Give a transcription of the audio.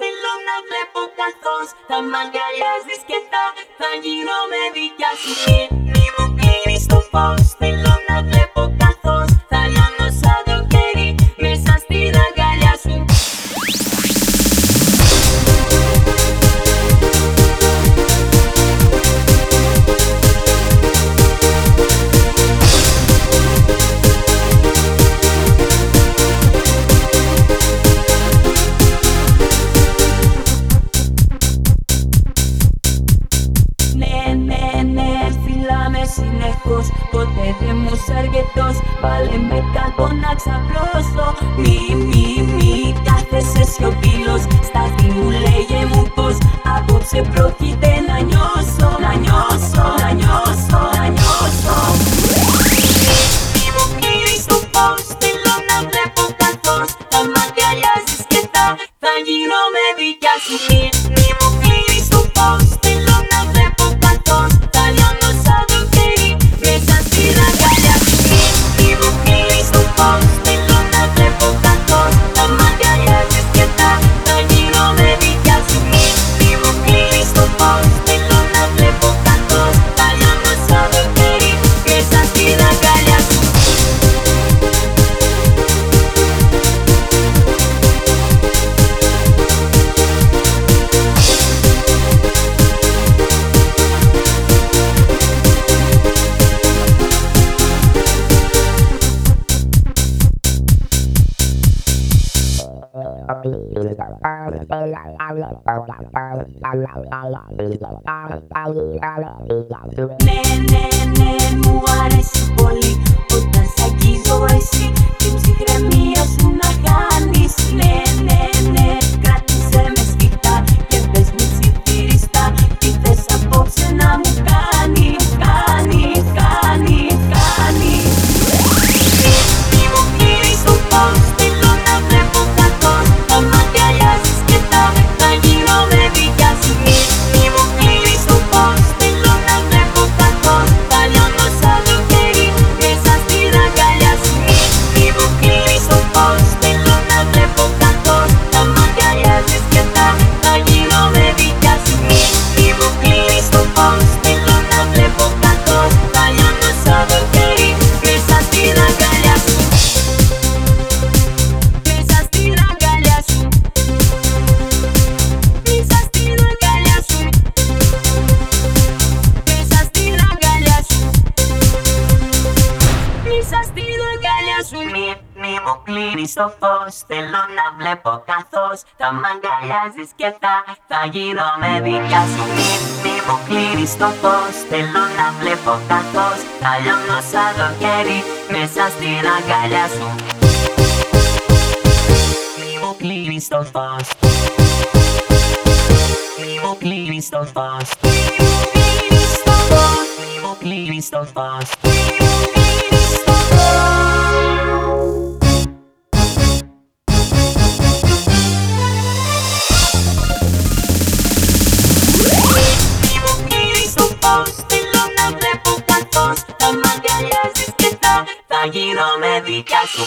Θέλω να βλέπω καθώς τα μ' αγκαλιάζεις και θα, γίνω με δικιά σου Συνεχώς, Ποτέ δεν μου σ' αρκετός. Βάλε με κακό να ξαπλώσω. Μη, μη, μη Κάθεσαι στα Στάθη μου λέγε μου πω Απόψε πρόκειται nè nè nè κλείνεις το φως Θέλω να βλέπω καθώς Θα μ' αγκαλιάζεις και θα, θα γύρω με δικιά σου Μη, μη μου κλείνεις το φως Θέλω να βλέπω καθώς Θα λιώνω σαν το χέρι Μέσα στην αγκαλιά σου Μη μου κλείνεις το φως. Μη μου κλείνεις το φως. Μη μου κλείνεις το φως. Μη μου κλείνεις το φως. γύρω με δικιά σου.